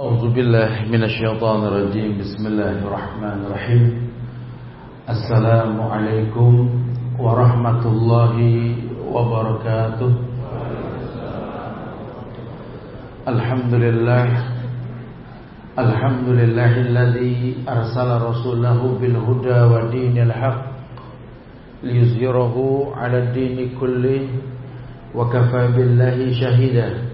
أعوذ بالله من الشيطان الرجيم. بسم الله الرحمن الرحيم. السلام عليكم ورحمة الله وبركاته. الحمد لله. الحمد لله الذي أرسل رسوله بالهدى ودين الحق ليظهره على الدين كله وكفى بالله شهيدا.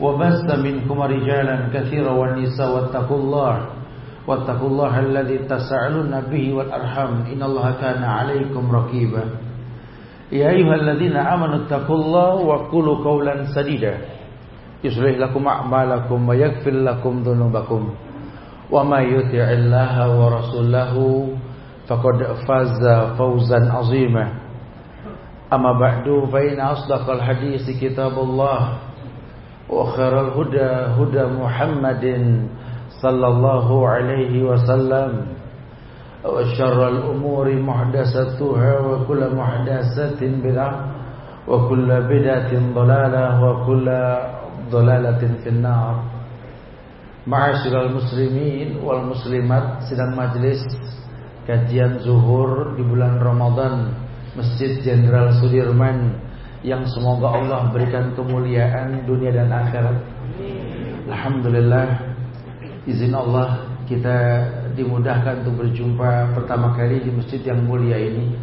وبث منكم رجالا كثيرا والنساء واتقوا الله واتقوا الله الذي تسألون به والأرحم إن الله كان عليكم رقيبا. يا أيها الذين آمنوا اتقوا الله وقولوا قولا سديدا. يصلح لكم أعمالكم ويغفر لكم ذنوبكم. وما يطع الله ورسوله فقد فاز فوزا عظيما. أما بعد فإن أصدق الحديث كتاب الله. وخير الهدى هدى محمد صلى الله عليه وسلم. وشر الأمور محدثتها وكل محدثات بدعة وكل بدعة ضلالة وكل ضلالة في النار. معاشر المسلمين والمسلمات سيدنا المجلس كتيان زهور في بلان رمضان مسجد جنرال سديرمان yang semoga Allah berikan kemuliaan dunia dan akhirat. Alhamdulillah izin Allah kita dimudahkan untuk berjumpa pertama kali di masjid yang mulia ini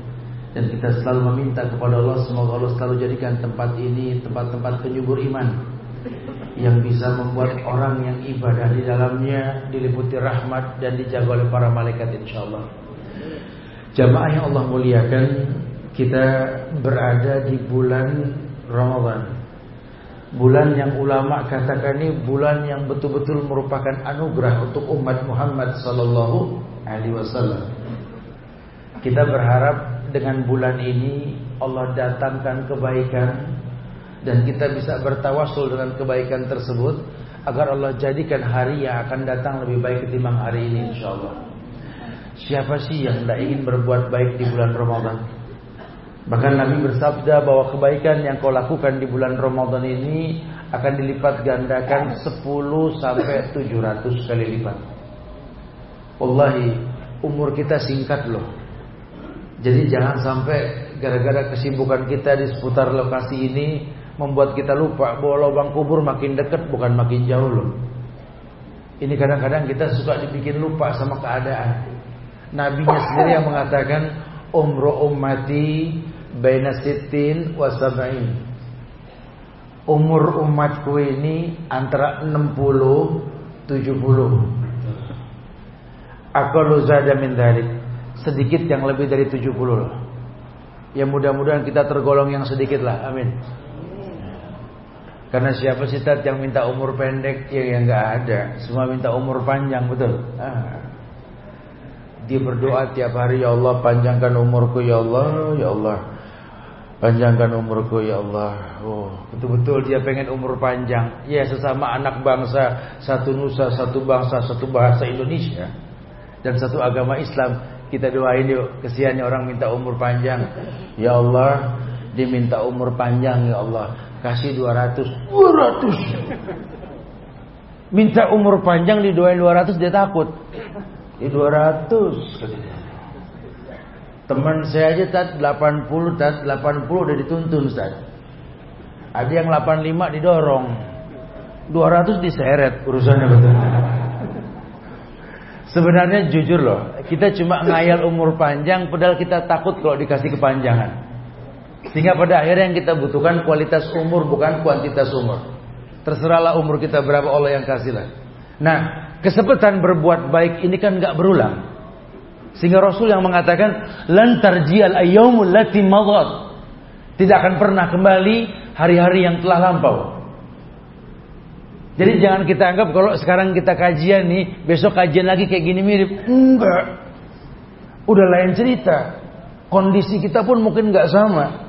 dan kita selalu meminta kepada Allah semoga Allah selalu jadikan tempat ini tempat-tempat penyubur iman yang bisa membuat orang yang ibadah di dalamnya diliputi rahmat dan dijaga oleh para malaikat insyaallah. Jamaah yang Allah muliakan, kita berada di bulan Ramadan. Bulan yang ulama katakan ini bulan yang betul-betul merupakan anugerah untuk umat Muhammad sallallahu alaihi wasallam. Kita berharap dengan bulan ini Allah datangkan kebaikan dan kita bisa bertawasul dengan kebaikan tersebut agar Allah jadikan hari yang akan datang lebih baik ketimbang hari ini insyaallah. Siapa sih yang tidak ingin berbuat baik di bulan Ramadan? Bahkan Nabi bersabda bahwa kebaikan yang kau lakukan di bulan Ramadan ini akan dilipat gandakan 10 sampai 700 kali lipat. Wallahi, umur kita singkat loh. Jadi jangan sampai gara-gara kesibukan kita di seputar lokasi ini membuat kita lupa bahwa lubang kubur makin dekat bukan makin jauh loh. Ini kadang-kadang kita suka dibikin lupa sama keadaan. Nabinya sendiri yang mengatakan umru ummati baina sittin wa sab'in. Umur umatku ini antara 60 70. Aqallu zada min dzalik. Sedikit yang lebih dari 70 lah. Ya mudah-mudahan kita tergolong yang sedikit lah. Amin. Karena siapa sih tat yang minta umur pendek ya yang enggak ada. Semua minta umur panjang betul. Ah. Dia berdoa tiap hari ya Allah panjangkan umurku ya Allah ya Allah. Panjangkan umurku ya Allah. Oh, betul-betul dia pengen umur panjang. Ya sesama anak bangsa, satu nusa, satu bangsa, satu bahasa Indonesia dan satu agama Islam. Kita doain yuk, kesiannya orang minta umur panjang. Ya Allah, diminta umur panjang ya Allah. Kasih 200. 200. Minta umur panjang didoain 200 dia takut. Di 200 katanya. Teman saya aja tat 80 tat 80 udah dituntun Ustaz. Ada yang 85 didorong. 200 diseret urusannya betul. Sebenarnya jujur loh, kita cuma ngayal umur panjang padahal kita takut kalau dikasih kepanjangan. Sehingga pada akhirnya yang kita butuhkan kualitas umur bukan kuantitas umur. Terserahlah umur kita berapa Allah yang kasihlah. Nah, kesempatan berbuat baik ini kan nggak berulang. Sehingga Rasul yang mengatakan lan tarjiyal ayyamul lati madad. Tidak akan pernah kembali hari-hari yang telah lampau. Jadi jangan kita anggap kalau sekarang kita kajian nih, besok kajian lagi kayak gini mirip. Enggak. Udah lain cerita. Kondisi kita pun mungkin nggak sama.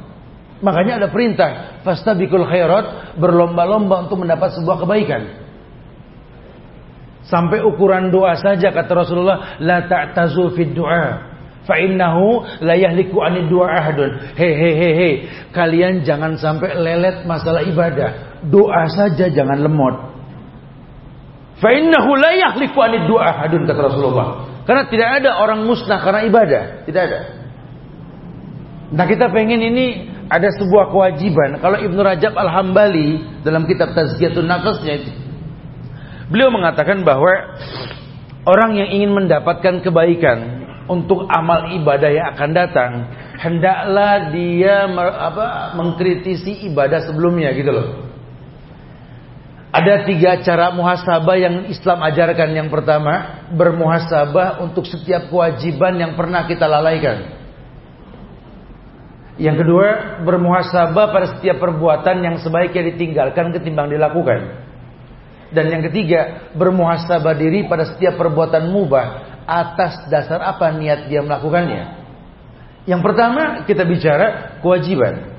Makanya ada perintah, fastabikul khairat, berlomba-lomba untuk mendapat sebuah kebaikan. Sampai ukuran doa saja kata Rasulullah, la ta'tazu fid du'a. Fa innahu la yahliku anid du'a ahadun. He he he he. Kalian jangan sampai lelet masalah ibadah. Doa saja jangan lemot. Fa innahu la yahliku anid du'a hadun kata Rasulullah. Karena tidak ada orang musnah karena ibadah, tidak ada. Nah kita pengen ini ada sebuah kewajiban. Kalau Ibnu Rajab Al-Hambali dalam kitab Tazkiyatun Nafasnya beliau mengatakan bahwa orang yang ingin mendapatkan kebaikan untuk amal ibadah yang akan datang, hendaklah dia apa, mengkritisi ibadah sebelumnya gitu loh. Ada tiga cara muhasabah yang Islam ajarkan. Yang pertama, bermuhasabah untuk setiap kewajiban yang pernah kita lalaikan. Yang kedua, bermuhasabah pada setiap perbuatan yang sebaiknya ditinggalkan ketimbang dilakukan. Dan yang ketiga, bermuhasabah diri pada setiap perbuatan mubah atas dasar apa niat dia melakukannya. Yang pertama, kita bicara kewajiban.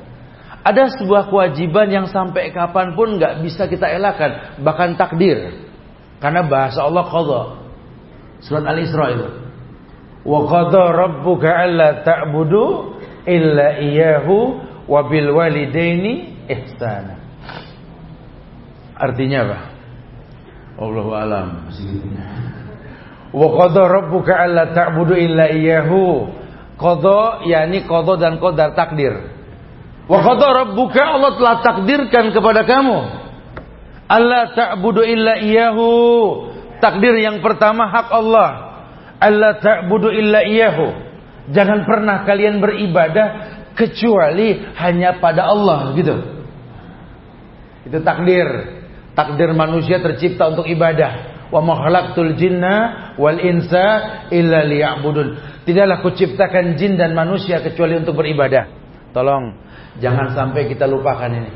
Ada sebuah kewajiban yang sampai kapan pun nggak bisa kita elakkan, bahkan takdir. Karena bahasa Allah qadha. Surat Al-Isra itu. Wa qadha rabbuka alla ta'budu illa iyyahu wa bil walidaini ihsana. Artinya apa? Allahu alam. Wa qadha rabbuka alla ta'budu illa iyyahu. Qadha yakni qadha dan qadar takdir. Wa qadha rabbuka Allah telah takdirkan kepada kamu Allah ta'budu illa iyahu. Takdir yang pertama hak Allah. Allah ta'budu illa iyahu. Jangan pernah kalian beribadah kecuali hanya pada Allah gitu. Itu takdir. Takdir manusia tercipta untuk ibadah. Wa ma khalaqtul jinna wal insa illa liya'budun. Tidaklah kuciptakan jin dan manusia kecuali untuk beribadah. Tolong Jangan sampai kita lupakan ini.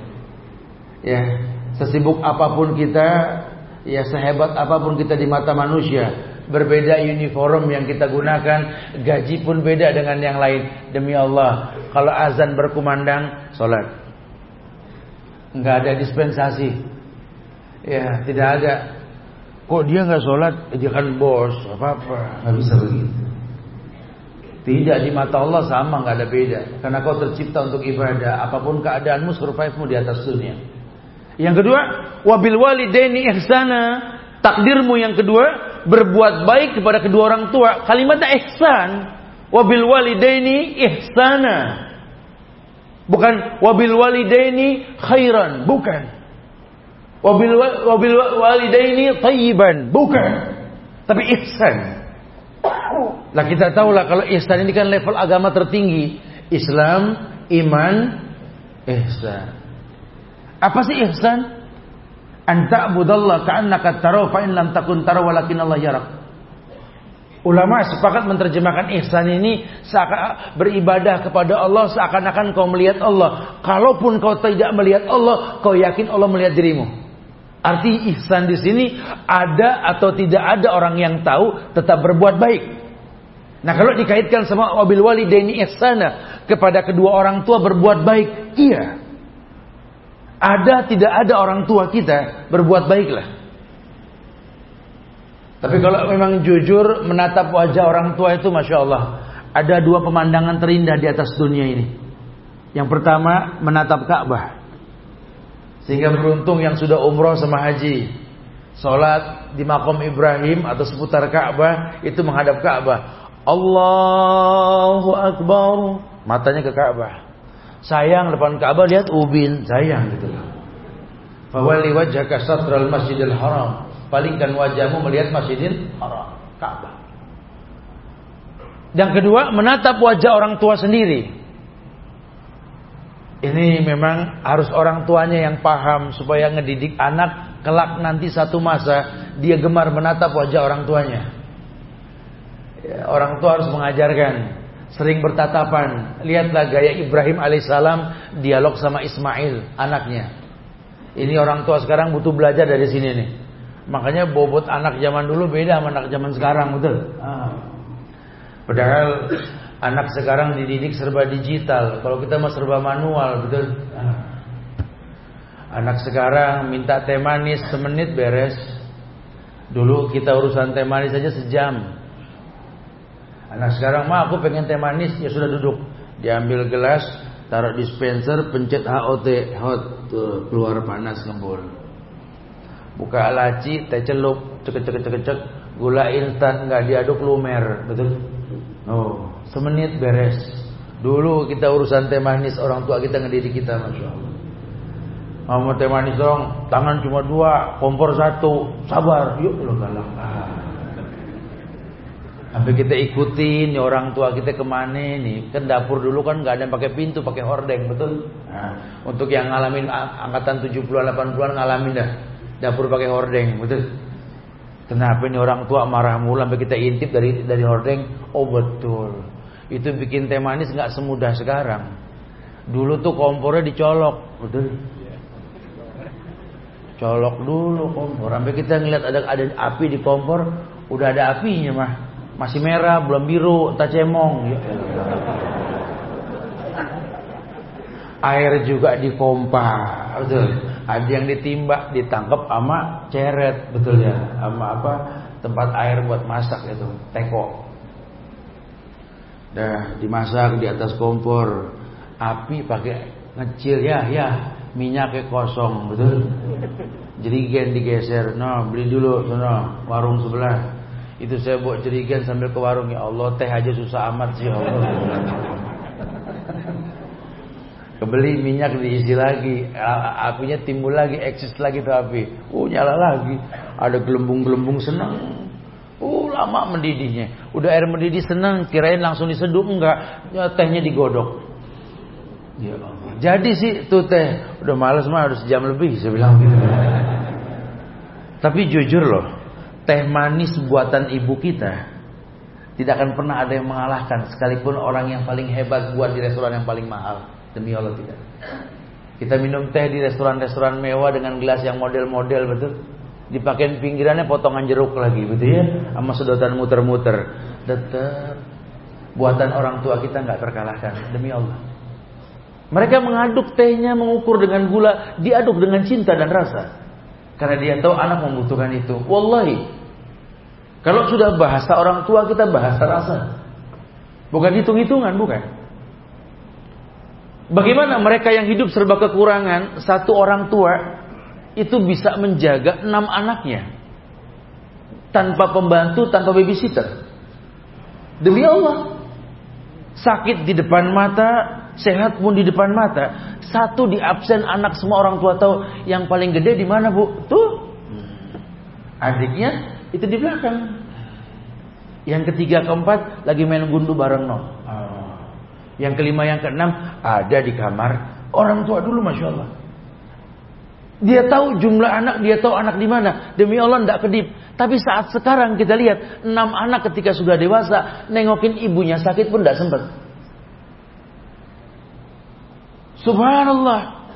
Ya, sesibuk apa pun kita, ya sehebat apa pun kita di mata manusia, berbeda uniform yang kita gunakan, gaji pun beda dengan yang lain. Demi Allah, kalau azan berkumandang, sholat. Enggak ada dispensasi. Ya, tidak ada. Kok dia nggak sholat? Dia kan bos, apa apa. Nggak bisa begitu. Tidak di mata Allah sama nggak ada beda. Karena kau tercipta untuk ibadah. Apa pun keadaanmu, survive-mu di atas dunia. Yang kedua, wabil walidaini ihsana. Takdirmu yang kedua, berbuat baik kepada kedua orang tua. Kalimatnya ihsan. Wabil walidaini ihsana. Bukan wabil walidaini khairan. Bukan. Wabil, wabil walidaini tayyiban. Bukan. Tapi ihsan. Lah kita tahu lah kalau ihsan ini kan level agama tertinggi. Islam, iman, ihsan. Apa sih ihsan? Anta budallah ka'annaka tarahu fa in lam takun tarahu walakin Allah yarak. Ulama sepakat menerjemahkan ihsan ini seakan beribadah kepada Allah seakan-akan kau melihat Allah. Kalaupun kau tidak melihat Allah, kau yakin Allah melihat dirimu. Arti ihsan di sini ada atau tidak ada orang yang tahu tetap berbuat baik. Nah kalau dikaitkan sama wabil walidaini ihsana kepada kedua orang tua berbuat baik, iya. Ada tidak ada orang tua kita berbuat baiklah. Tapi kalau memang jujur menatap wajah orang tua itu masya Allah ada dua pemandangan terindah di atas dunia ini. Yang pertama menatap Ka'bah. Sehingga beruntung yang sudah umroh sama haji. Salat di makom Ibrahim atau seputar Ka'bah itu menghadap Ka'bah. Allahu Akbar. Matanya ke Ka'bah. Sayang depan Ka'bah lihat ubin, sayang gitu. Fawali wajhaka satral Masjidil Haram. Palingkan wajahmu melihat Masjidil Haram, Ka'bah. Yang kedua, menatap wajah orang tua sendiri. Ini memang harus orang tuanya yang paham supaya ngedidik anak kelak nanti satu masa dia gemar menatap wajah orang tuanya. Ya, orang tua harus mengajarkan sering bertatapan. Lihatlah gaya Ibrahim alaihissalam dialog sama Ismail anaknya. Ini orang tua sekarang butuh belajar dari sini nih. Makanya bobot anak zaman dulu beda sama anak zaman sekarang, betul? Ah. Padahal anak sekarang dididik serba digital. Kalau kita mau serba manual, betul? Ah. Anak sekarang minta teh manis semenit beres. Dulu kita urusan teh manis saja sejam. Anak sekarang mah aku pengen teh manis ya sudah duduk. Diambil gelas, taruh dispenser, pencet HOT, hot, tuh, keluar panas ngembul. Buka laci, teh celup, cek cek cek cek, gula instan nggak diaduk lumer, betul? Oh, semenit beres. Dulu kita urusan teh manis, orang tua kita ngedidik kita, masya Allah. Mau teh manis dong, tangan cuma dua, kompor satu, sabar, yuk lo galak. Sampai kita ikutin ya orang tua kita ke mana nih. Kan dapur dulu kan nggak ada pakai pintu, pakai hordeng, betul? Nah, untuk yang ngalamin angkatan 70-an 80-an ngalamin dah. Dapur pakai hordeng, betul? Kenapa ini orang tua marah mulu sampai kita intip dari dari hordeng? Oh betul. Itu bikin teh manis nggak semudah sekarang. Dulu tuh kompornya dicolok, betul? Colok dulu kompor. Sampai kita ngeliat ada ada api di kompor, udah ada apinya mah. Masih merah, belum biru, tak cemong. Air juga dipompa, betul. Ada yang ditimbak, ditangkap sama ceret, betul ya. Sama apa? Tempat air buat masak itu, teko. Dah dimasak di atas kompor. Api pakai ngecil ya, ya. Minyaknya kosong, betul. Jadi gen digeser. No, beli dulu sono warung sebelah. Itu saya bawa jerigen sambil ke warung ya Allah teh aja susah amat sih ya Allah. Kebeli minyak diisi lagi, apinya timbul lagi, eksis lagi tuh api. Uh nyala lagi, ada gelembung-gelembung senang. Uh lama mendidihnya. Udah air mendidih senang, kirain langsung diseduh enggak, ya, tehnya digodok. Ya Allah. Jadi sih tuh teh udah males mah harus jam lebih saya bilang gitu. Tapi jujur loh, teh manis buatan ibu kita tidak akan pernah ada yang mengalahkan sekalipun orang yang paling hebat buat di restoran yang paling mahal demi Allah tidak kita minum teh di restoran-restoran mewah dengan gelas yang model-model betul dipakai pinggirannya potongan jeruk lagi betul ya sama sedotan muter-muter tetap buatan orang tua kita nggak terkalahkan demi Allah mereka mengaduk tehnya mengukur dengan gula diaduk dengan cinta dan rasa karena dia tahu anak membutuhkan itu. Wallahi. Kalau sudah bahasa orang tua kita bahasa rasa. Bukan hitung-hitungan, bukan. Bagaimana mereka yang hidup serba kekurangan, satu orang tua itu bisa menjaga enam anaknya tanpa pembantu, tanpa babysitter. Demi Allah, sakit di depan mata, sehat pun di depan mata. Satu di absen anak semua orang tua tahu yang paling gede di mana bu? Tuh, adiknya itu di belakang. Yang ketiga keempat lagi main gundu bareng no. Yang kelima yang keenam ada di kamar orang tua dulu masya Allah. Dia tahu jumlah anak, dia tahu anak di mana. Demi Allah tidak kedip. Tapi saat sekarang kita lihat enam anak ketika sudah dewasa nengokin ibunya sakit pun tidak sempat. Subhanallah.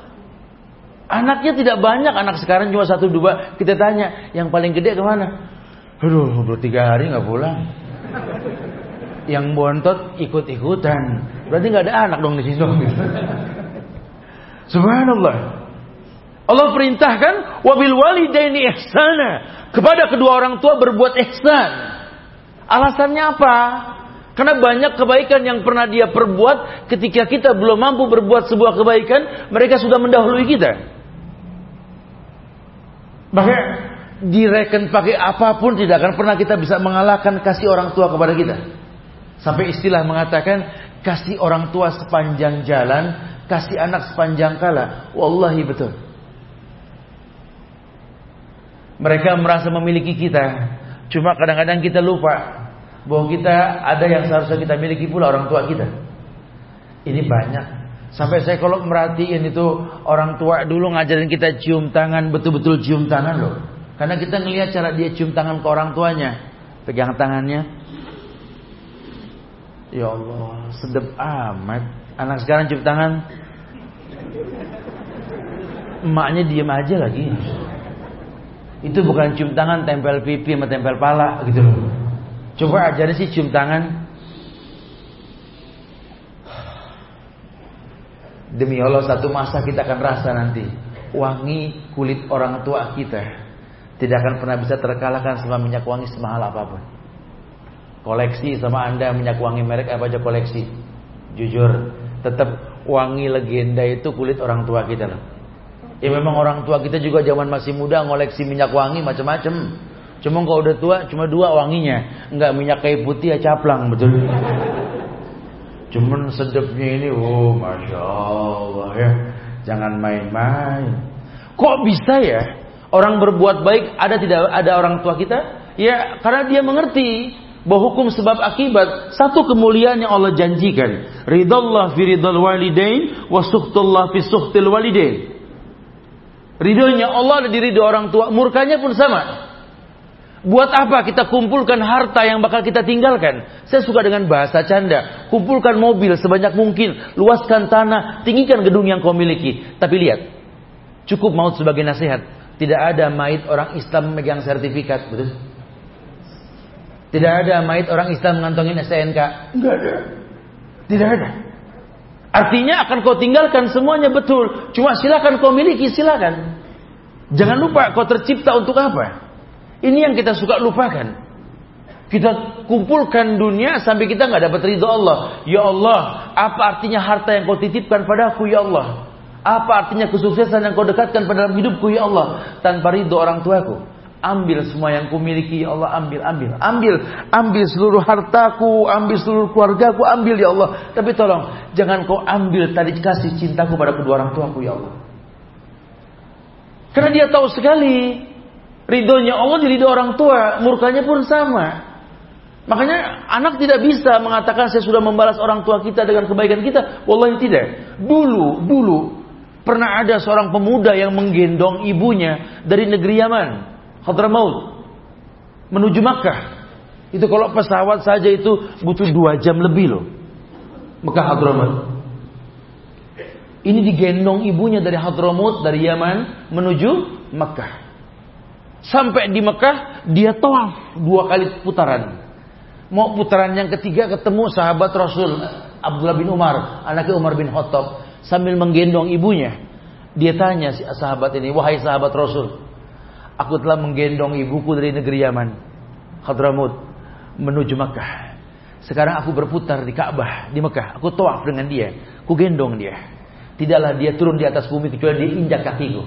Anaknya tidak banyak, anak sekarang cuma satu dua. Kita tanya, yang paling gede ke mana? Aduh, baru tiga hari nggak pulang. Yang bontot ikut-ikutan. Berarti nggak ada anak dong di situ. Subhanallah. Allah perintahkan wabil walidaini ihsana kepada kedua orang tua berbuat ihsan. Alasannya apa? Karena banyak kebaikan yang pernah dia perbuat ketika kita belum mampu berbuat sebuah kebaikan, mereka sudah mendahului kita. Bahkan direken pakai apa pun tidak akan pernah kita bisa mengalahkan kasih orang tua kepada kita. Sampai istilah mengatakan kasih orang tua sepanjang jalan, kasih anak sepanjang kala. Wallahi betul. Mereka merasa memiliki kita, cuma kadang-kadang kita lupa bahwa kita ada yang seharusnya kita miliki pula orang tua kita. Ini banyak. Sampai saya kalau merhatiin itu orang tua dulu ngajarin kita cium tangan, betul-betul cium tangan loh. Karena kita ngelihat cara dia cium tangan ke orang tuanya. Pegang tangannya. Ya Allah, sedep amat. Anak sekarang cium tangan. Emaknya diem aja lagi. Itu bukan cium tangan tempel pipi sama tempel pala gitu loh. Coba ajarin sih cium tangan. Demi Allah satu masa kita akan rasa nanti wangi kulit orang tua kita tidak akan pernah bisa terkalahkan sama minyak wangi semahal apa pun. Koleksi sama anda minyak wangi merek apa aja koleksi. Jujur, tetap wangi legenda itu kulit orang tua kita loh. Ya memang orang tua kita juga zaman masih muda ngoleksi minyak wangi macam-macam. Cuma kalau udah tua cuma dua wanginya, enggak minyak kayu putih ya caplang betul. Cuman sedapnya ini, oh masya Allah ya, jangan main-main. Kok bisa ya orang berbuat baik ada tidak ada orang tua kita? Ya karena dia mengerti bahwa hukum sebab akibat satu kemuliaan yang Allah janjikan. Ridallah fi ridal walidain wa suhtullah fi suhtil walidain. Ridhonya Allah ada di ridho orang tua, murkanya pun sama. Buat apa kita kumpulkan harta yang bakal kita tinggalkan? Saya suka dengan bahasa canda. Kumpulkan mobil sebanyak mungkin, luaskan tanah, tinggikan gedung yang kau miliki. Tapi lihat, cukup maut sebagai nasihat. Tidak ada mait orang Islam memegang sertifikat, betul? Tidak ada mait orang Islam mengantongin STNK. Enggak ada. Tidak ada. Artinya akan kau tinggalkan semuanya betul. Cuma silakan kau miliki, silakan. Jangan lupa kau tercipta untuk apa. Ini yang kita suka lupakan. Kita kumpulkan dunia sampai kita nggak dapat ridho Allah. Ya Allah, apa artinya harta yang kau titipkan padaku ya Allah? Apa artinya kesuksesan yang kau dekatkan pada dalam hidupku ya Allah? Tanpa ridho orang tuaku. Ambil semua yang kumiliki ya Allah, ambil, ambil, ambil, ambil seluruh hartaku, ambil seluruh keluargaku, ambil ya Allah. Tapi tolong, jangan kau ambil tadi kasih cintaku pada kedua orang tuaku ya Allah. Karena dia tahu sekali ridhonya Allah di ridho orang tua, murkanya pun sama. Makanya anak tidak bisa mengatakan saya sudah membalas orang tua kita dengan kebaikan kita. Wallahi tidak. Dulu, dulu pernah ada seorang pemuda yang menggendong ibunya dari negeri Yaman. Hadramaut menuju Makkah. Itu kalau pesawat saja itu butuh dua jam lebih loh. Mekah Hadramaut. Ini digendong ibunya dari Hadramaut dari Yaman menuju Mekah. Sampai di Mekah dia tawaf dua kali putaran. Mau putaran yang ketiga ketemu sahabat Rasul Abdullah bin Umar, anaknya Umar bin Khattab sambil menggendong ibunya. Dia tanya si sahabat ini, "Wahai sahabat Rasul, Aku telah menggendong ibuku dari negeri Yaman, Hadramut, menuju Mekah. Sekarang aku berputar di Ka'bah di Mekah. Aku tawaf dengan dia. Aku gendong dia. Tidaklah dia turun di atas bumi kecuali dia injak kakiku.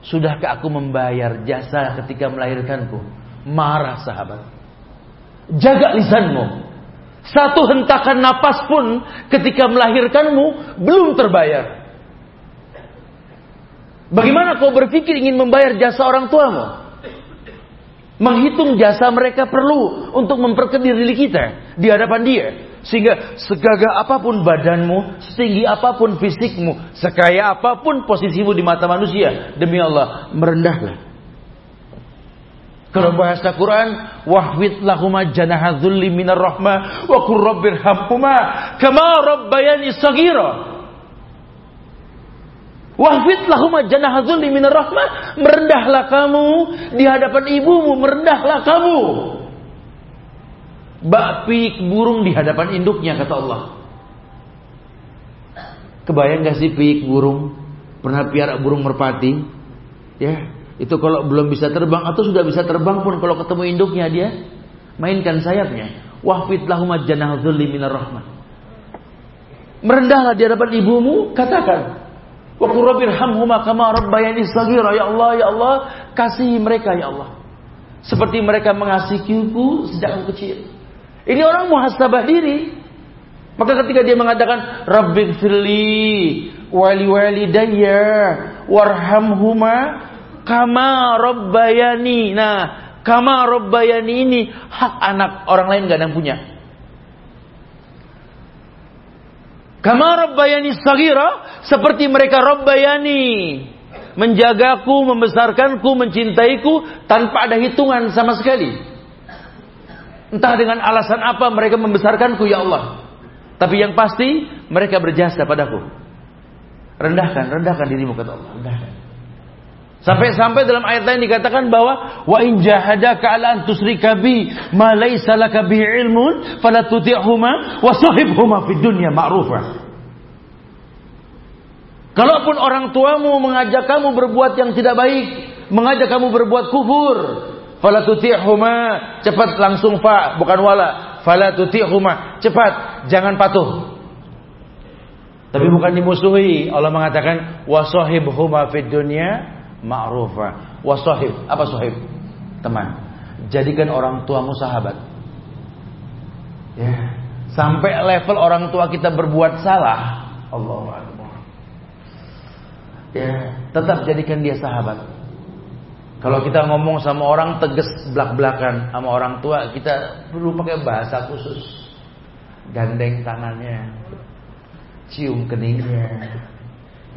Sudahkah aku membayar jasa ketika melahirkanku? Marah sahabat. Jaga lisanmu. Satu hentakan napas pun ketika melahirkanmu belum terbayar. Bagaimana kau berpikir ingin membayar jasa orang tuamu? Menghitung jasa mereka perlu untuk memperkedir diri kita di hadapan dia. Sehingga segagah apa pun badanmu, setinggi apa pun fisikmu, sekaya apa pun posisimu di mata manusia, demi Allah merendahlah. Kalau bahasa Quran, wahwid lahuma janahadzulli minar rahmah wa qur rabbirhamhuma kama rabbayani saghira. Wahfid lahuma rahmah. Merendahlah kamu di hadapan ibumu. Merendahlah kamu. Bak burung di hadapan induknya kata Allah. Kebayang gak sih pik burung? Pernah piara burung merpati? Ya, itu kalau belum bisa terbang atau sudah bisa terbang pun kalau ketemu induknya dia mainkan sayapnya. Wahfid lahuma rahmah. Merendahlah di hadapan ibumu, katakan, Wa qurrabbirhamhuma kama rabbayani saghira. Ya Allah, ya Allah, kasih mereka ya Allah. Seperti mereka mengasihiku sejak aku kecil. Ini orang muhasabah diri. Maka ketika dia mengatakan Rabbi firli wali walidayya warhamhuma kama rabbayani. Nah, kama rabbayani ini hak anak orang lain gak ada yang punya. Kama rabbayani sagira seperti mereka rabbayani menjagaku, membesarkanku, mencintaiku tanpa ada hitungan sama sekali. Entah dengan alasan apa mereka membesarkanku ya Allah. Tapi yang pasti mereka berjasa padaku. Rendahkan, rendahkan dirimu kata Allah. Rendahkan. Sampai-sampai dalam ayat lain dikatakan bahwa wa in jahadaka ala an tusrika bi ma laysa laka bi ilmun fala tuti'huma wa sahibhuma fid dunya ma'rufa. Kalaupun orang tuamu mengajak kamu berbuat yang tidak baik, mengajak kamu berbuat kufur, fala tuti'huma, cepat langsung fa, bukan wala. Fala tuti'huma, cepat, jangan patuh. Tapi bukan dimusuhi. Allah mengatakan wasahibhuma fid dunya ma'rufa. Wasahib, apa sahib? Teman. Jadikan orang tuamu sahabat. Ya. Sampai level orang tua kita berbuat salah, Allah Akbar. Ya, tetap jadikan dia sahabat. Kalau kita ngomong sama orang tegas belak-belakan sama orang tua, kita perlu pakai bahasa khusus. Gandeng tangannya, cium keningnya.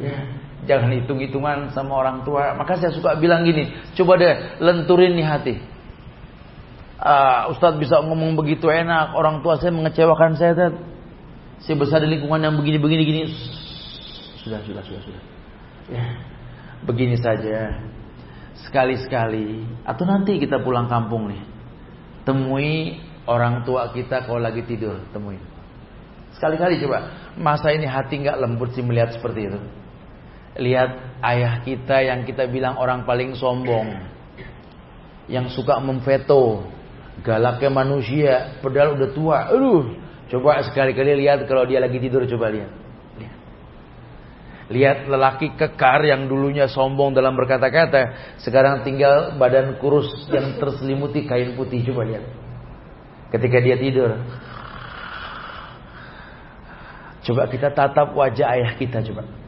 Ya, jangan hitung-hitungan sama orang tua. Maka saya suka bilang gini, coba deh lenturin nih hati. Uh, Ustadz bisa ngomong begitu enak, orang tua saya mengecewakan saya. Ted. Saya besar di lingkungan yang begini-begini gini. Sudah, sudah, sudah, sudah. Ya, begini saja. Sekali-sekali atau nanti kita pulang kampung nih. Temui orang tua kita kalau lagi tidur, temuin. Sekali-kali coba Masa ini hati nggak lembut sih melihat seperti itu? Lihat ayah kita yang kita bilang orang paling sombong. Yang suka memveto. Galaknya manusia. Padahal udah tua. Aduh. Coba sekali-kali lihat kalau dia lagi tidur. Coba lihat. Lihat. Lihat lelaki kekar yang dulunya sombong dalam berkata-kata. Sekarang tinggal badan kurus yang terselimuti kain putih. Coba lihat. Ketika dia tidur. Coba kita tatap wajah ayah kita coba.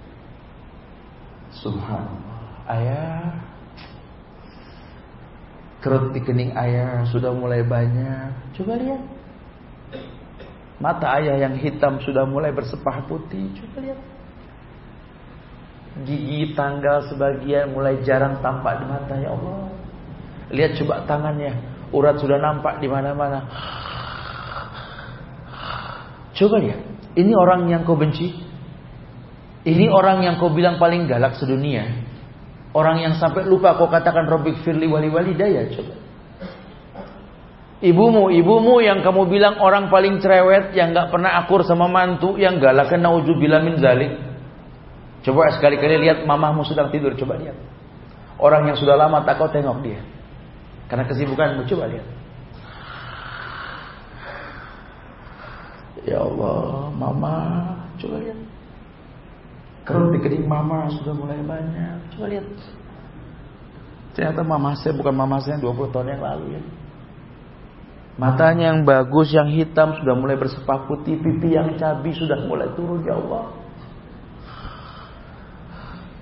Subhanallah. Ayah. Kerut di kening ayah sudah mulai banyak. Coba lihat. Mata ayah yang hitam sudah mulai bersepah putih. Coba lihat. Gigi tanggal sebagian mulai jarang tampak di mata ya Allah. Lihat coba tangannya. Urat sudah nampak di mana-mana. Coba lihat. Ini orang yang kau benci. Ini orang yang kau bilang paling galak sedunia. Orang yang sampai lupa kau katakan Robik Firli wali wali daya coba. Ibumu, ibumu yang kamu bilang orang paling cerewet, yang gak pernah akur sama mantu, yang galak kena ujubillah min zalik. Coba sekali-kali lihat mamahmu sedang tidur, coba lihat. Orang yang sudah lama tak kau tengok dia. Karena kesibukanmu, coba lihat. Ya Allah, mama, coba lihat. Kalau di kening mama sudah mulai banyak. Coba lihat. Ternyata mama saya bukan mama saya yang 20 tahun yang lalu ya. Matanya yang bagus, yang hitam sudah mulai bersepah putih, pipi yang cabi sudah mulai turun ya Allah.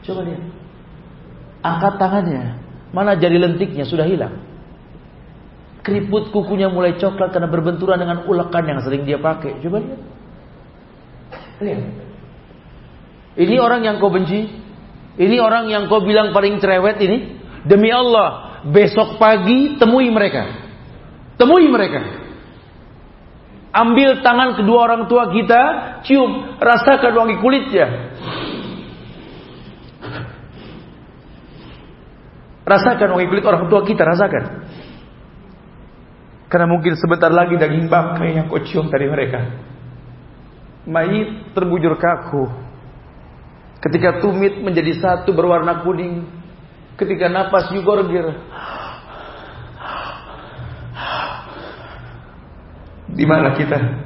Coba lihat. Angkat tangannya. Mana jari lentiknya sudah hilang. Keriput kukunya mulai coklat karena berbenturan dengan ulekan yang sering dia pakai. Coba lihat. Lihat. Ini orang yang kau benci. Ini orang yang kau bilang paling cerewet ini. Demi Allah, besok pagi temui mereka. Temui mereka. Ambil tangan kedua orang tua kita, cium, rasakan wangi kulitnya. Rasakan wangi kulit orang tua kita, rasakan. Karena mungkin sebentar lagi daging bangkai yang kau cium dari mereka. Mayit terbujur kaku. Ketika tumit menjadi satu berwarna kuning. Ketika napas yugorgir. Di mana kita?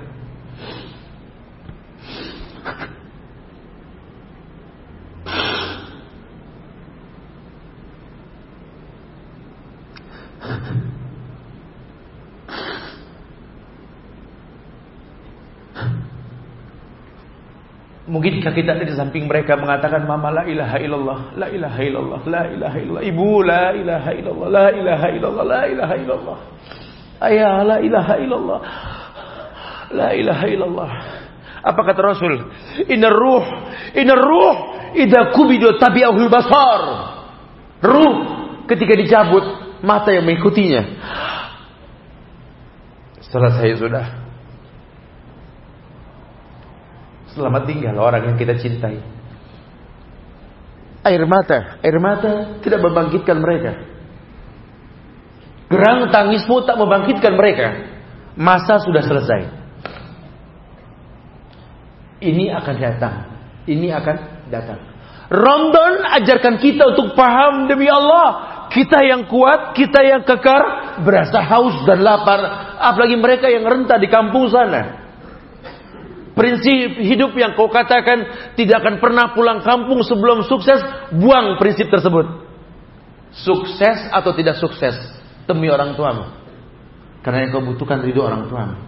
Mungkinkah kita ada di samping mereka mengatakan mama la ilaha illallah, la ilaha illallah, la ilaha illallah, ibu la ilaha illallah, la ilaha illallah, la ilaha illallah. Ayah la ilaha illallah. La ilaha illallah. Apa kata Rasul? Inna ruh, inna ruh idza kubidu tabi'ahul basar. Ruh ketika dicabut, mata yang mengikutinya. Selesai sudah. Selamat tinggal orang yang kita cintai. air mata. Air mata tidak membangkitkan mereka. Gerang tangismu tak membangkitkan mereka. Masa sudah selesai. Ini akan datang. Ini akan datang. Ramadan ajarkan kita untuk paham demi Allah. Kita yang kuat, kita yang kekar, berasa haus dan lapar. Apalagi mereka yang renta di kampung sana. Prinsip hidup yang kau katakan tidak akan pernah pulang kampung sebelum sukses, buang prinsip tersebut. Sukses atau tidak sukses demi orang tuamu. Karena yang kau butuhkan ridho orang tuamu.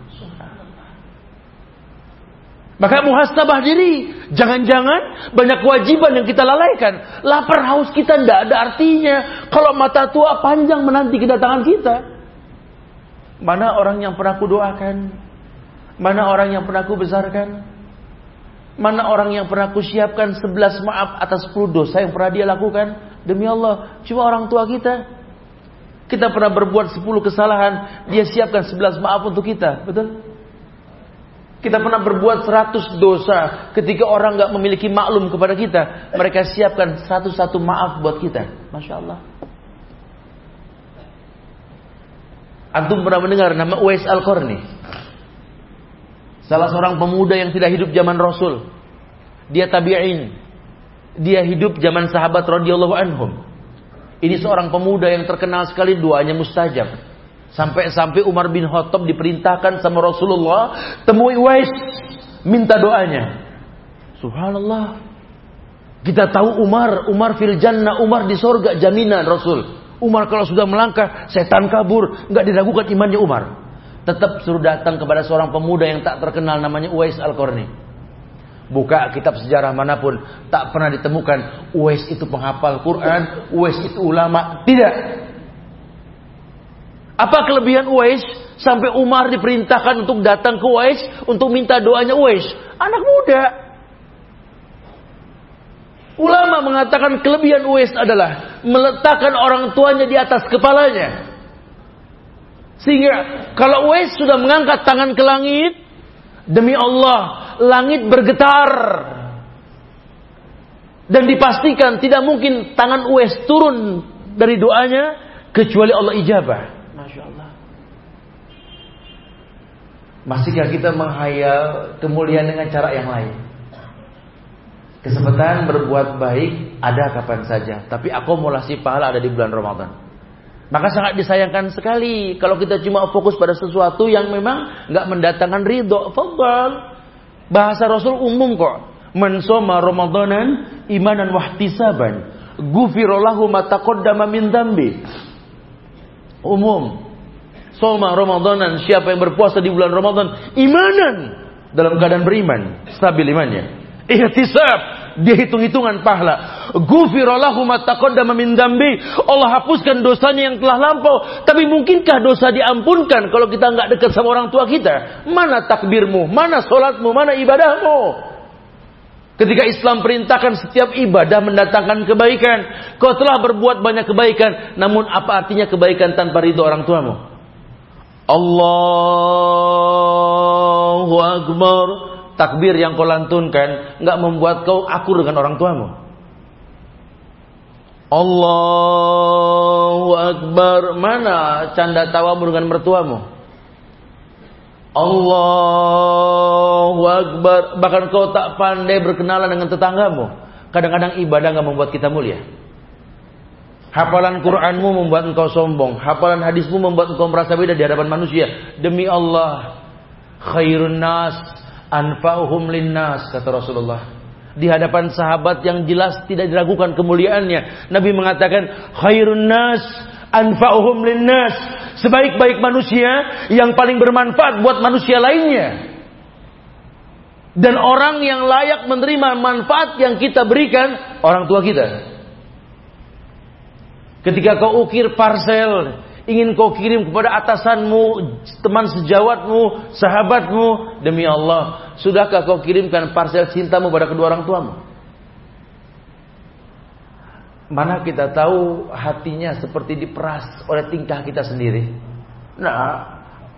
Maka muhasabah diri. Jangan-jangan banyak kewajiban yang kita lalaikan. Lapar haus kita tidak ada artinya. Kalau mata tua panjang menanti kedatangan kita. Mana orang yang pernah kudoakan? Mana orang yang pernah ku besarkan? Mana orang yang pernah ku siapkan sebelas maaf atas sepuluh dosa yang pernah dia lakukan? Demi Allah, cuma orang tua kita. Kita pernah berbuat sepuluh kesalahan, dia siapkan sebelas maaf untuk kita, betul? Kita pernah berbuat seratus dosa ketika orang nggak memiliki maklum kepada kita. Mereka siapkan satu-satu maaf buat kita. Masya Allah. Antum pernah mendengar nama Uwais Al-Qarni? Salah seorang pemuda yang tidak hidup zaman Rasul. Dia tabi'in. Dia hidup zaman sahabat radhiyallahu anhum. Ini seorang pemuda yang terkenal sekali doanya mustajab. Sampai-sampai Umar bin Khattab diperintahkan sama Rasulullah, temui Uwais, minta doanya. Subhanallah. Kita tahu Umar, Umar fil jannah, Umar di sorga jaminan Rasul. Umar kalau sudah melangkah, setan kabur, nggak diragukan imannya Umar tetap suruh datang kepada seorang pemuda yang tak terkenal namanya Uwais Al-Qarni. Buka kitab sejarah mana pun, tak pernah ditemukan Uwais itu penghafal Quran, Uwais itu ulama. Tidak. Apa kelebihan Uwais sampai Umar diperintahkan untuk datang ke Uwais untuk minta doanya Uwais? Anak muda. Ulama mengatakan kelebihan Uwais adalah meletakkan orang tuanya di atas kepalanya. Sehingga kalau Uwais sudah mengangkat tangan ke langit, demi Allah, langit bergetar. Dan dipastikan tidak mungkin tangan Uwais turun dari doanya kecuali Allah ijabah. Masya Allah. Masihkah kita menghayal kemuliaan dengan cara yang lain? Kesempatan berbuat baik ada kapan saja, tapi akumulasi pahala ada di bulan Ramadan. Maka sangat disayangkan sekali kalau kita cuma fokus pada sesuatu yang memang nggak mendatangkan ridho. Fadal. Bahasa Rasul umum kok. Man soma Ramadanan imanan wahtisaban. Gufirallahu mataqaddama min dambi. Umum. Soma Ramadanan siapa yang berpuasa di bulan Ramadan imanan dalam keadaan beriman, stabil imannya. Ihtisab dia hitung-hitungan pahala. Gufirallahu mataqaddama. Allah hapuskan dosanya yang telah lampau. Tapi mungkinkah dosa diampunkan kalau kita nggak dekat sama orang tua kita? Mana takbirmu? Mana solatmu? Mana ibadahmu? Ketika Islam perintahkan setiap ibadah mendatangkan kebaikan. Kau telah berbuat banyak kebaikan. Namun apa artinya kebaikan tanpa ridho orang tuamu? Allahu Akbar takbir yang kau lantunkan nggak membuat kau akur dengan orang tuamu. Allahu Akbar. Mana canda tawamu dengan mertuamu? Allahu Akbar. Bahkan kau tak pandai berkenalan dengan tetanggamu. Kadang-kadang ibadah nggak membuat kita mulia. Hafalan Quranmu membuat engkau sombong. Hafalan hadismu membuat engkau merasa beda di hadapan manusia. Demi Allah, khairun nas anfa'uhum linnas kata Rasulullah. Di hadapan sahabat yang jelas tidak diragukan kemuliaannya. Nabi mengatakan khairun nas anfa'uhum linnas. Sebaik-baik manusia yang paling bermanfaat buat manusia lainnya. Dan orang yang layak menerima manfaat yang kita berikan orang tua kita. Ketika kau ukir parcel ingin kau kirim kepada atasanmu, teman sejawatmu, sahabatmu, demi Allah, sudahkah kau kirimkan parsel cintamu pada kedua orang tuamu? Mana kita tahu hatinya seperti diperas oleh tingkah kita sendiri. Nah,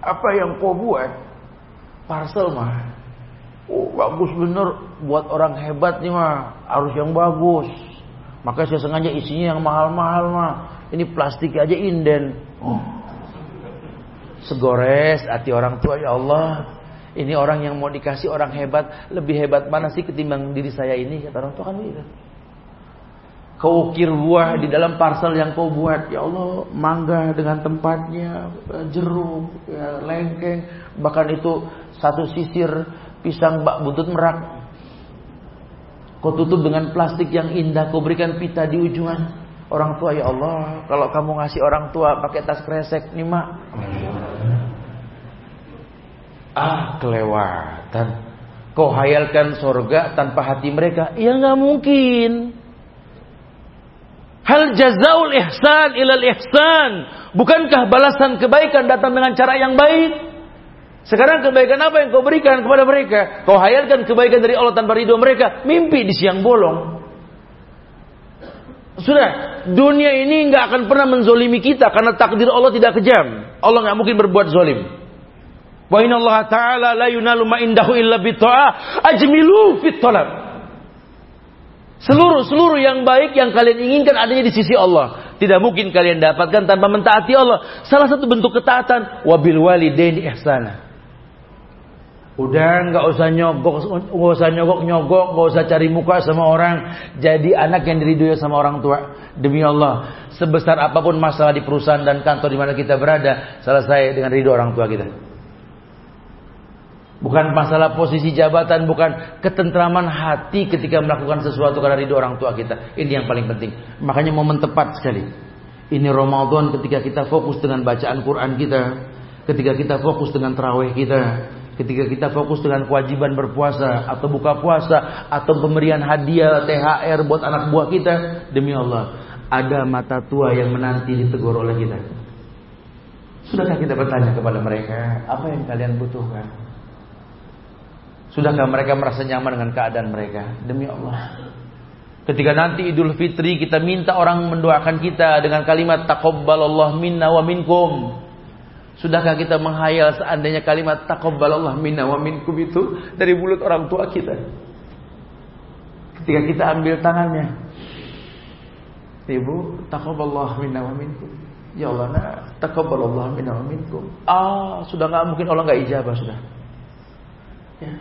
apa yang kau buat? Parsel mah. Oh, bagus bener buat orang hebat nih mah, harus yang bagus. Maka saya sengaja isinya yang mahal-mahal mah. Ini plastik aja inden. Oh. Segores hati orang tua ya Allah. Ini orang yang mau dikasih orang hebat, lebih hebat mana sih ketimbang diri saya ini? Kata orang tua kan begitu. Kau ukir buah di dalam parcel yang kau buat, ya Allah, mangga dengan tempatnya, jeruk, ya, lengkeng, bahkan itu satu sisir pisang bak buntut merak. Kau tutup dengan plastik yang indah, kau berikan pita di ujungan. Orang tua ya Allah, kalau kamu ngasih orang tua pakai tas kresek nih mak. Ah kelewatan. Kau hayalkan sorga tanpa hati mereka? Ya nggak mungkin. Hal jazaul ihsan ilal ihsan. Bukankah balasan kebaikan datang dengan cara yang baik? Sekarang kebaikan apa yang kau berikan kepada mereka? Kau hayalkan kebaikan dari Allah tanpa ridho mereka. Mimpi di siang bolong. Sudah, dunia ini nggak akan pernah menzolimi kita karena takdir Allah tidak kejam. Allah nggak mungkin berbuat zolim. Wa inna Allah Ta'ala la yunalu ma indahu illa bitta'ah ajmilu fit talab. Seluruh seluruh yang baik yang kalian inginkan adanya di sisi Allah. Tidak mungkin kalian dapatkan tanpa mentaati Allah. Salah satu bentuk ketaatan wabil walidaini ihsana. Udah nggak usah nyogok, nggak usah nyogok nyogok, nggak usah cari muka sama orang. Jadi anak yang diridhoi sama orang tua. Demi Allah, sebesar apa pun masalah di perusahaan dan kantor di mana kita berada, selesai dengan ridho orang tua kita. Bukan masalah posisi jabatan, bukan ketentraman hati ketika melakukan sesuatu karena ridho orang tua kita. Ini yang paling penting. Makanya momen tepat sekali. Ini Ramadan ketika kita fokus dengan bacaan Quran kita, ketika kita fokus dengan terawih kita, Ketika kita fokus dengan kewajiban berpuasa atau buka puasa atau pemberian hadiah THR buat anak buah kita, demi Allah, ada mata tua yang menanti ditegur oleh kita. Sudahkah kita bertanya kepada mereka, apa yang kalian butuhkan? Sudahkah mereka merasa nyaman dengan keadaan mereka? Demi Allah. Ketika nanti Idul Fitri kita minta orang mendoakan kita dengan kalimat taqabbalallah minna wa minkum. Sudahkah kita menghayal seandainya kalimat taqabbalallah minna wa minkum itu dari mulut orang tua kita? Ketika kita ambil tangannya. Ibu, taqabbalallah minna wa minkum. Ya Allah, nah, taqabbalallah minna wa minkum. Ah, sudah nggak mungkin Allah nggak ijabah sudah. Ya.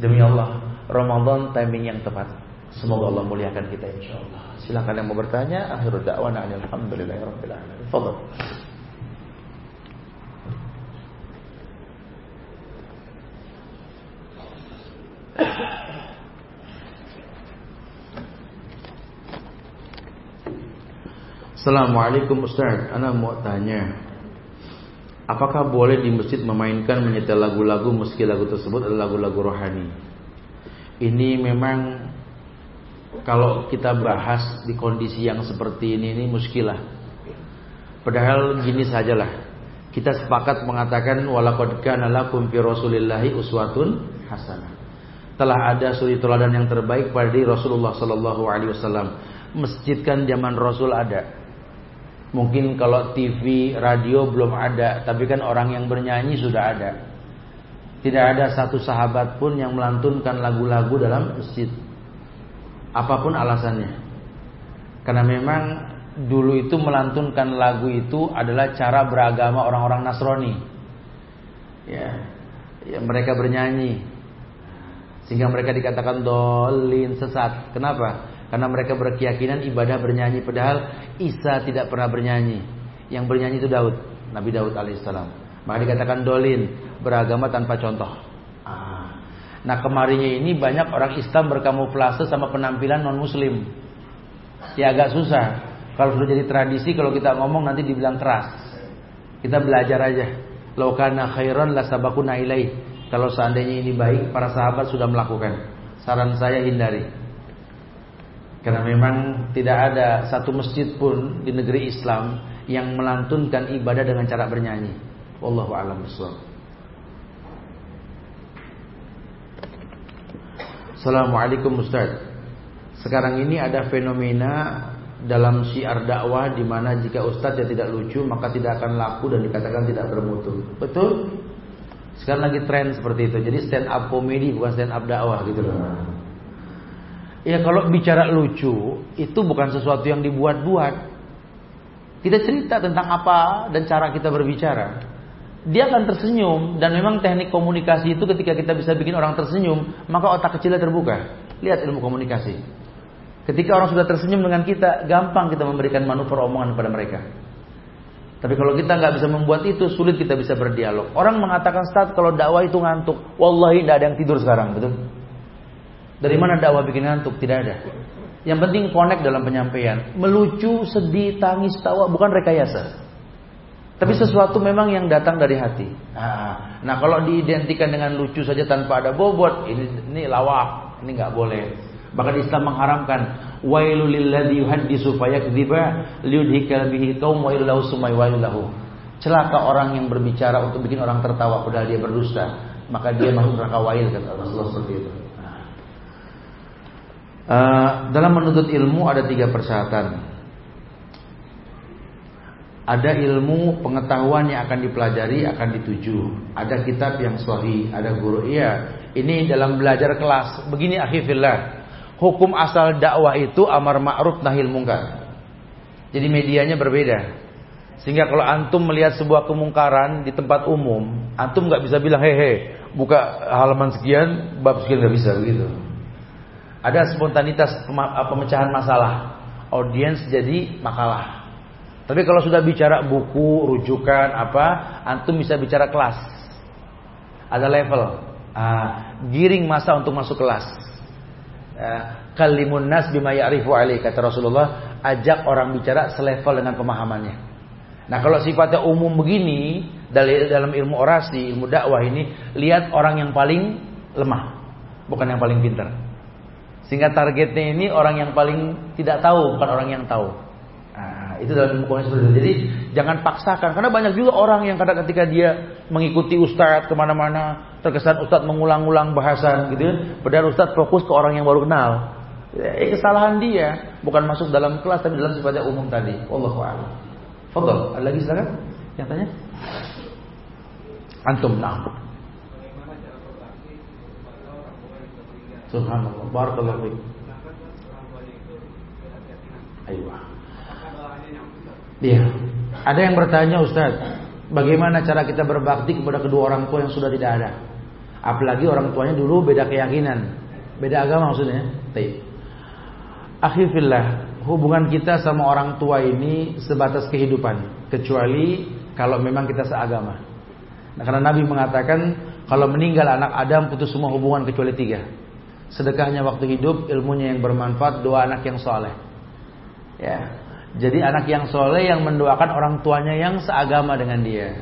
Demi Allah, Ramadan timing yang tepat. Semoga Allah muliakan kita insyaallah. Silakan yang mau bertanya. Akhirul da'wana alhamdulillahirabbil alamin. Fadhil. Assalamualaikum Ustaz, Ana mau tanya Apakah boleh di masjid memainkan menyetel lagu-lagu meski lagu tersebut adalah lagu-lagu rohani? Ini memang Kalau kita bahas di kondisi yang seperti ini Ini muskilah. Padahal gini sajalah. Kita sepakat mengatakan Walakad kana lakum fi rasulillahi uswatun hasanah. Telah ada suri teladan yang terbaik pada diri Rasulullah Sallallahu Alaihi Wasallam. Masjid kan zaman Rasul ada Mungkin kalau TV, radio belum ada, tapi kan orang yang bernyanyi sudah ada. Tidak ada satu sahabat pun yang melantunkan lagu-lagu dalam masjid. Apa pun alasannya. Karena memang dulu itu melantunkan lagu itu adalah cara beragama orang-orang Nasrani. Ya, ya mereka bernyanyi sehingga mereka dikatakan dolin sesat. Kenapa? Karena mereka berkeyakinan ibadah bernyanyi padahal Isa tidak pernah bernyanyi. Yang bernyanyi itu Daud, Nabi Daud alaihissalam. Maka dikatakan dolin, beragama tanpa contoh. Ah. Nah kemarinya ini banyak orang Islam berkamuflase sama penampilan non Muslim. Ya agak susah. Kalau sudah jadi tradisi, kalau kita ngomong nanti dibilang keras. Kita belajar aja. Lokana khairan la sabakuna ilaih. Kalau seandainya ini baik, para sahabat sudah melakukan. Saran saya hindari. Karena memang tidak ada satu masjid pun di negeri Islam yang melantunkan ibadah dengan cara bernyanyi. Wallahu a'lam bishawab. Assalamualaikum Ustaz. Sekarang ini ada fenomena dalam syiar dakwah di mana jika ustaz yang tidak lucu maka tidak akan laku dan dikatakan tidak bermutu. Betul? Sekarang lagi tren seperti itu. Jadi stand up komedi bukan stand up dakwah gitu loh. Ya kalau bicara lucu itu bukan sesuatu yang dibuat-buat. Kita cerita tentang apa dan cara kita berbicara. Dia akan tersenyum dan memang teknik komunikasi itu ketika kita bisa bikin orang tersenyum, maka otak kecilnya terbuka. Lihat ilmu komunikasi. Ketika orang sudah tersenyum dengan kita, gampang kita memberikan manuver omongan kepada mereka. Tapi kalau kita nggak bisa membuat itu, sulit kita bisa berdialog. Orang mengatakan start kalau dakwah itu ngantuk. Wallahi tidak ada yang tidur sekarang, betul? Dari mana dakwah bikin ngantuk? Tidak ada. Yang penting connect dalam penyampaian. Melucu, sedih, tangis, tawa bukan rekayasa. Tapi sesuatu memang yang datang dari hati. Nah, nah kalau diidentikan dengan lucu saja tanpa ada bobot, ini ini lawak, ini nggak boleh. Bahkan Islam mengharamkan wailul lilladzi yuhaddisu fayakdziba liyudhika bihi qaum wa illahu sumay wailahu. Celaka orang yang berbicara untuk bikin orang tertawa padahal dia berdusta, maka dia masuk neraka wail kata Rasulullah seperti itu. Uh, dalam menuntut ilmu ada tiga persyaratan. Ada ilmu pengetahuan yang akan dipelajari, akan dituju. Ada kitab yang sahih, ada guru. Iya, ini dalam belajar kelas. Begini akhirnya, hukum asal dakwah itu amar ma'ruf nahil mungkar. Jadi medianya berbeda. Sehingga kalau antum melihat sebuah kemungkaran di tempat umum, antum nggak bisa bilang hehe, buka halaman sekian, bab sekian nggak bisa begitu. Ada spontanitas pemecahan masalah. Audiens jadi makalah. Tapi kalau sudah bicara buku, rujukan, apa, antum bisa bicara kelas. Ada level. Ah, giring masa untuk masuk kelas. Ah, kalimun nas bima ya'rifu alaih kata Rasulullah, ajak orang bicara selevel dengan pemahamannya. Nah, kalau sifatnya umum begini dalam ilmu orasi, ilmu dakwah ini, lihat orang yang paling lemah, bukan yang paling pintar. Sehingga targetnya ini orang yang paling tidak tahu, bukan orang yang tahu. Nah, itu dalam komunikasi seperti itu. Jadi jangan paksakan, karena banyak juga orang yang kadang ketika dia mengikuti ustadz ke mana-mana, terkesan ustadz mengulang-ulang bahasan gitu, ya. padahal ustadz fokus ke orang yang baru kenal. Eh, kesalahan dia bukan masuk dalam kelas tapi dalam sifatnya umum tadi. Allah a'lam. Fadal, ada lagi silakan yang tanya. Antum, nah. Subhanallah. Barakallahu fiik. Ayo. Iya. Ada yang bertanya Ustaz, bagaimana cara kita berbakti kepada kedua orang tua yang sudah tidak ada? Apalagi orang tuanya dulu beda keyakinan, beda agama maksudnya. Baik. Akhirnya hubungan kita sama orang tua ini sebatas kehidupan, kecuali kalau memang kita seagama. Nah, karena Nabi mengatakan kalau meninggal anak Adam putus semua hubungan kecuali tiga sedekahnya waktu hidup, ilmunya yang bermanfaat, doa anak yang soleh. Ya, jadi anak yang soleh yang mendoakan orang tuanya yang seagama dengan dia.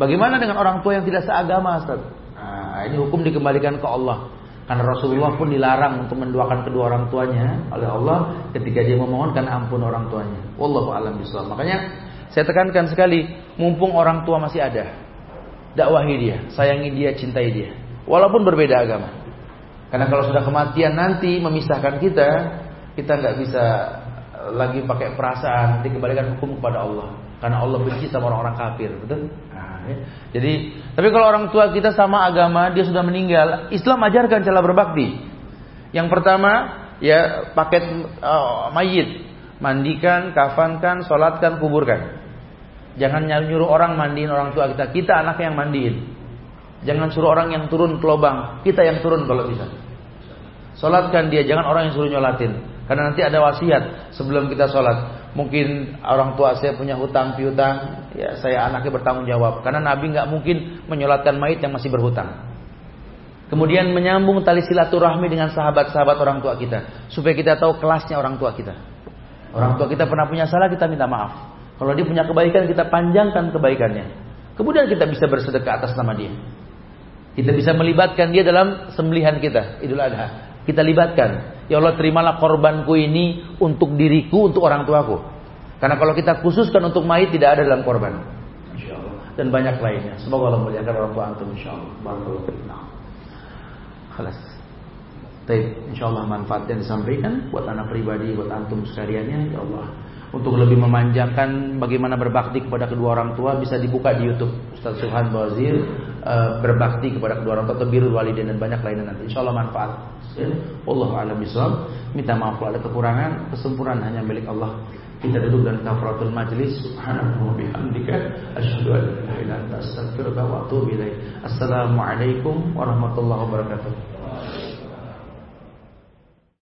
Bagaimana dengan orang tua yang tidak seagama? Nah, ini hukum dikembalikan ke Allah. Karena Rasulullah pun dilarang untuk mendoakan kedua orang tuanya oleh Allah ketika dia memohonkan ampun orang tuanya. Wallahu a'lam bishawab. Makanya saya tekankan sekali, mumpung orang tua masih ada, dakwahi dia, sayangi dia, cintai dia. Walaupun berbeda agama. Karena kalau sudah kematian nanti memisahkan kita, kita nggak bisa lagi pakai perasaan, dikembalikan hukum kepada Allah. Karena Allah benci sama orang-orang kafir, betul? Nah, ya. Jadi, tapi kalau orang tua kita sama agama, dia sudah meninggal, Islam ajarkan cara berbakti. Yang pertama, ya paket uh, mayit, mandikan, kafankan, sholatkan, kuburkan. Jangan nyuruh orang mandiin orang tua kita, kita anak yang mandiin. Jangan suruh orang yang turun ke lubang, kita yang turun kalau bisa. Solatkan dia, jangan orang yang suruh nyolatin. Karena nanti ada wasiat sebelum kita sholat. Mungkin orang tua saya punya hutang piutang, ya saya anaknya bertanggung jawab. Karena Nabi nggak mungkin menyolatkan mayit yang masih berhutang. Kemudian menyambung tali silaturahmi dengan sahabat-sahabat orang tua kita, supaya kita tahu kelasnya orang tua kita. Orang tua kita pernah punya salah, kita minta maaf. Kalau dia punya kebaikan, kita panjangkan kebaikannya. Kemudian kita bisa bersedekah atas nama dia. Kita bisa melibatkan dia dalam sembelihan kita, Idul Adha. Kita libatkan. Ya Allah terimalah korbanku ini untuk diriku, untuk orang tuaku. Karena kalau kita khususkan untuk mayit tidak ada dalam korban. Dan banyak lainnya. Semoga Allah muliakan orang tua antum insyaallah. Barakallahu fiik. Khalas. Baik, insyaallah manfaat yang disampaikan buat anak pribadi, buat antum sekaliannya, ya Allah. Untuk lebih memanjangkan bagaimana berbakti kepada kedua orang tua bisa dibuka di YouTube Ustaz Suhan Bawazir uh, berbakti kepada kedua orang tua birrul walidain dan banyak lainnya nanti. Insyaallah manfaat. Allah a'lam bishawab. Minta maaf kalau ada kekurangan, kesempurnaan hanya milik Allah. Kita duduk dan kafaratul majlis. Subhanahu wa bihamdika asyhadu an la ilaha illa anta astaghfiruka wa atubu ilaik. Assalamualaikum warahmatullahi wabarakatuh.